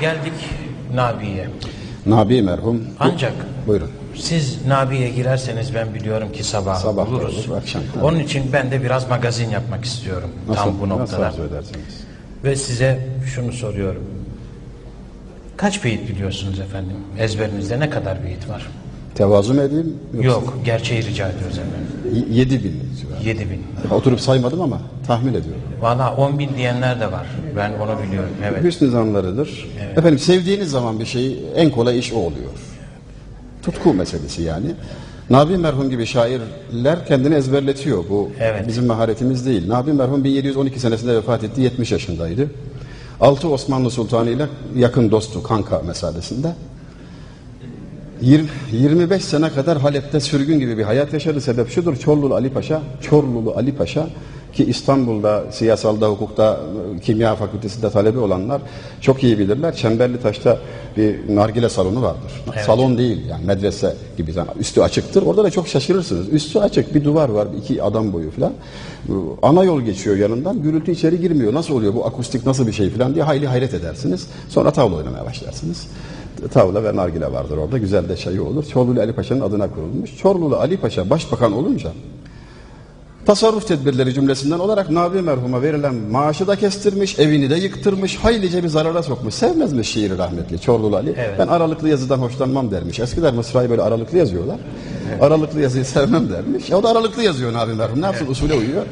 Geldik Nabi'ye. Nabi merhum. Ancak Buyurun. siz Nabi'ye girerseniz ben biliyorum ki sabah, Sabah da buluruz. olur, akşam. Onun için ben de biraz magazin yapmak istiyorum. tam bu Nasıl noktada. arzu edersiniz? Ve size şunu soruyorum. Kaç beyit biliyorsunuz efendim? Ezberinizde ne kadar beyit var? Tevazu mu edeyim? Yoksa Yok, gerçeği rica ediyoruz efendim. Y- Yedi bin. civarı. 7 bin. Oturup saymadım ama tahmin ediyorum. Valla 10 bin diyenler de var. Ben onu biliyorum. Evet. Hüsnü zanlarıdır. Efendim sevdiğiniz zaman bir şey en kolay iş o oluyor. Tutku meselesi yani. Nabi merhum gibi şairler kendini ezberletiyor. Bu Evet. bizim maharetimiz değil. Nabi merhum 1712 senesinde vefat etti. 70 yaşındaydı. Altı Osmanlı Sultanı ile yakın dostu kanka meselesinde. Yir- 25 sene kadar Halep'te sürgün gibi bir hayat yaşadı. Sebep şudur. Çorlulu Ali Paşa, Çorlulu Ali Paşa ki İstanbul'da siyasalda, hukukta, kimya fakültesinde talebi olanlar çok iyi bilirler. Çemberli Taş'ta bir nargile salonu vardır. Salon değil yani medrese gibi. Yani üstü açıktır. Orada da çok şaşırırsınız. Üstü açık bir duvar var. iki adam boyu falan. Ana yol geçiyor yanından. Gürültü içeri girmiyor. Nasıl oluyor bu akustik nasıl bir şey falan diye hayli hayret edersiniz. Sonra tavla oynamaya başlarsınız. Tavla ve nargile vardır orada. Güzel de çayı olur. Çorlulu Ali Paşa'nın adına kurulmuş. Çorlulu Ali Paşa başbakan olunca tasarruf tedbirleri cümlesinden olarak Nabi merhuma verilen maaşı da kestirmiş, evini de yıktırmış, haylice bir zarara sokmuş. Sevmez mi şiiri rahmetli Çorlulu Ali? Evet. Ben aralıklı yazıdan hoşlanmam dermiş. Eskiler Mısra'yı böyle aralıklı yazıyorlar. Aralıklı yazıyı sevmem dermiş. O da aralıklı yazıyor Nabi merhum. Ne yapsın usule uyuyor.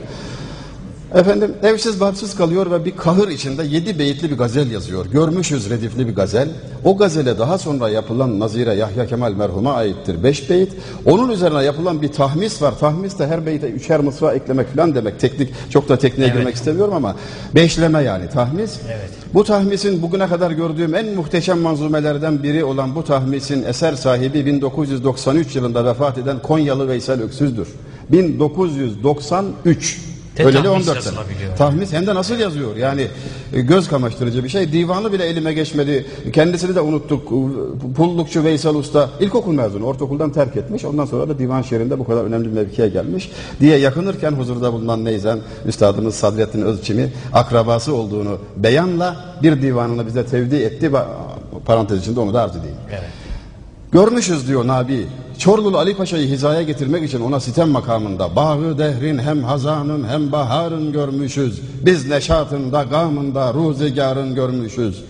Efendim evsiz barksız kalıyor ve bir kahır içinde yedi beyitli bir gazel yazıyor. Görmüşüz redifli bir gazel. O gazele daha sonra yapılan Nazire Yahya Kemal merhuma aittir. Beş beyit. Onun üzerine yapılan bir tahmis var. Tahmis de her beyte üçer mısra eklemek falan demek. Teknik çok da tekniğe Evet. girmek istemiyorum ama beşleme yani tahmis. Evet. Bu tahmisin bugüne kadar gördüğüm en muhteşem manzumelerden biri olan bu tahmisin eser sahibi 1993 yılında vefat eden Konyalı Veysel Öksüz'dür. 1993. Öleli tahmis 14 sene. Tahmis hem de nasıl yazıyor? Yani e, göz kamaştırıcı bir şey. Divanı bile elime geçmedi. Kendisini de unuttuk. Pullukçu Veysel Usta ilkokul mezunu. Ortaokuldan terk etmiş. Ondan sonra da divan şehrinde bu kadar önemli bir mevkiye gelmiş. Diye yakınırken huzurda bulunan Neyzen Üstadımız Sadrettin Özçim'i akrabası olduğunu beyanla bir divanını bize tevdi etti. Parantez içinde onu da arz edeyim. Evet. Görmüşüz diyor Nabi. Çorlulu Ali Paşa'yı hizaya getirmek için ona sitem makamında bağı dehrin hem hazanın hem baharın görmüşüz. Biz neşatında gamında ruzigarın görmüşüz.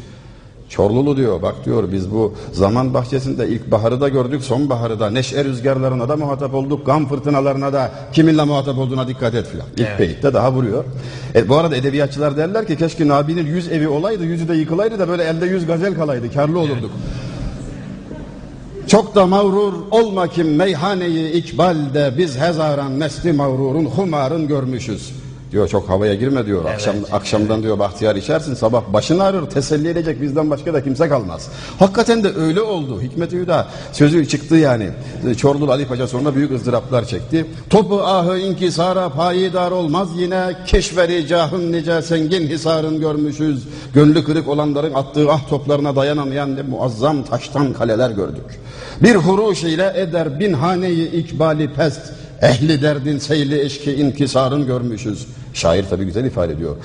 Çorlulu diyor bak diyor biz bu zaman bahçesinde ilk baharı da gördük sonbaharı da neşe rüzgarlarına da muhatap olduk gam fırtınalarına da kiminle muhatap olduğuna dikkat et filan. İlk Evet. beyitte daha vuruyor. E, bu arada edebiyatçılar derler ki keşke Nabi'nin yüz evi olaydı yüzü de yıkılaydı da böyle elde yüz gazel kalaydı karlı olurduk. Çok da mağrur olma kim meyhaneyi ikbalde biz hezaran mesli mağrurun humarın görmüşüz. Diyor çok havaya girme diyor. Akşam akşamdan diyor bahtiyar içersin sabah başın ağrır teselli edecek bizden başka da kimse kalmaz. Hakikaten de öyle oldu. Hikmet Hüda sözü çıktı yani. Çorlulu Ali Paşa sonra büyük ızdıraplar çekti. Topu ahı inkisara payidar olmaz yine keşveri cahın nice sengin hisarın görmüşüz. Gönlü kırık olanların attığı ah toplarına dayanamayan ne muazzam taştan kaleler gördük. Bir huruş ile eder bin haneyi ikbali pest. Ehli derdin seyli eşki inkisarın görmüşüz. Şair tabi güzel ifade ediyor.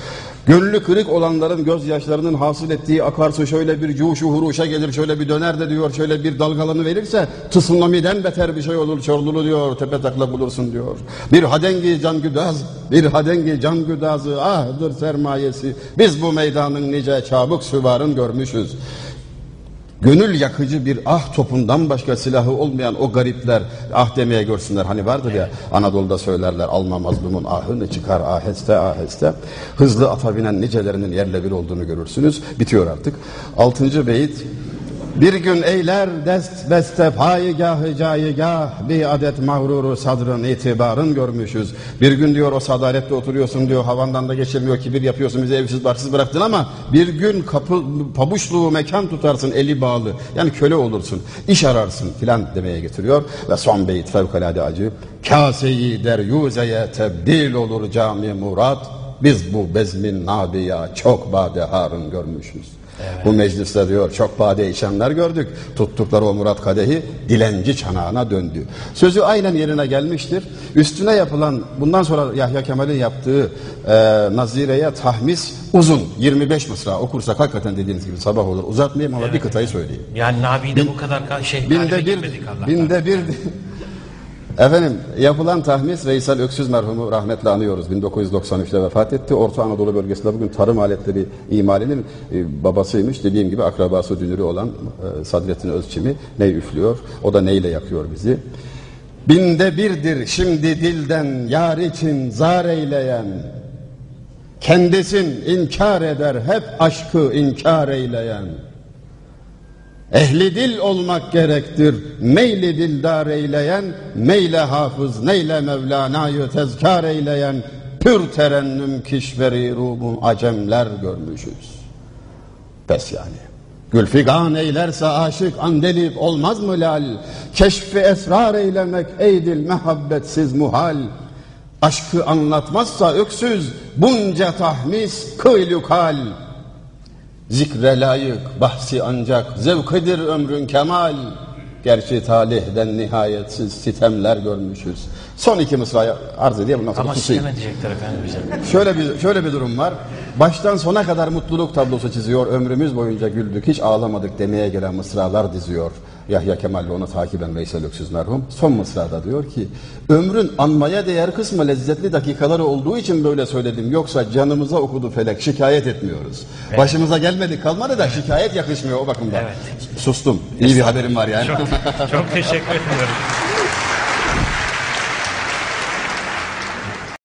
Gönlü kırık olanların gözyaşlarının hasıl ettiği akarsu şöyle bir cuşu huruşa gelir şöyle bir döner de diyor şöyle bir dalgalanı verirse tsunami'den beter bir şey olur çorlulu diyor tepe taklak bulursun diyor. Bir hadengi can güdaz bir hadengi can güdazı ahdır sermayesi biz bu meydanın nice çabuk süvarın görmüşüz. Gönül yakıcı bir ah topundan başka silahı olmayan o garipler ah demeye görsünler. Hani vardır ya Anadolu'da söylerler alma mazlumun ahını çıkar aheste aheste. Hızlı ata binen nicelerinin yerle bir olduğunu görürsünüz. Bitiyor artık. Altıncı beyit. Bir gün eyler dest beste payigahı cayigah bir adet mağruru sadrın itibarın görmüşüz. Bir gün diyor o sadalette oturuyorsun diyor havandan da geçilmiyor kibir yapıyorsun bizi evsiz barksız bıraktın ama bir gün kapı pabuçluğu mekan tutarsın eli bağlı yani köle olursun iş ararsın filan demeye getiriyor ve son beyit fevkalade acı. Kaseyi deryuzeye tebdil olur cami murat biz bu bezmin nabiya çok badeharın görmüşüz. Bu mecliste diyor çok bade içenler gördük. Tuttukları o Murat Kadehi dilenci çanağına döndü. Sözü aynen yerine gelmiştir. Üstüne yapılan bundan sonra Yahya Kemal'in yaptığı e, nazireye tahmis uzun 25 mısra okursak hakikaten dediğiniz gibi sabah olur. Uzatmayayım ama bir kıtayı söyleyeyim. Yani Nabi'de bu kadar ka- şey Binde bir, binde bir. Efendim yapılan tahmis Veysel Öksüz merhumu rahmetle anıyoruz. 1993'te vefat etti. Orta Anadolu bölgesinde bugün tarım aletleri imalinin e, babasıymış. Dediğim gibi akrabası dünürü olan e, Sadrettin Özçimi ney üflüyor. O da neyle yakıyor bizi. Binde birdir şimdi dilden yar için zar eyleyen. Kendisin inkar eder hep aşkı inkar eyleyen. Ehli dil olmak gerektir. Meyli dildar eyleyen, meyle hafız, neyle Mevlana'yı tezkar eyleyen, pür terennüm kişveri rumu acemler görmüşüz. Pes yani. Gülfigan eylerse aşık andelip olmaz mı lal? Keşfi esrar eylemek eydil mehabbetsiz muhal. Aşkı anlatmazsa öksüz bunca tahmis kıylukal. Zikre layık bahsi ancak zevkidir ömrün kemal. Gerçi talihden nihayetsiz sitemler görmüşüz. Son iki mısrayı arz edeyim bundan sonra Ama susayım. sistem edecekler efendim bize. Şöyle bir şöyle bir durum var. Baştan sona kadar mutluluk tablosu çiziyor. Ömrümüz boyunca güldük, hiç ağlamadık demeye gelen mısralar diziyor. Yahya Kemal ile onu takiben Veysel Öksüz merhum. Son mısrada diyor ki, ömrün anmaya değer kısmı lezzetli dakikaları olduğu için böyle söyledim. Yoksa canımıza okudu felek, şikayet etmiyoruz. Başımıza gelmedi kalmadı da şikayet yakışmıyor o bakımdan. Evet. Sustum. İyi bir haberim var yani. Çok teşekkür ediyorum.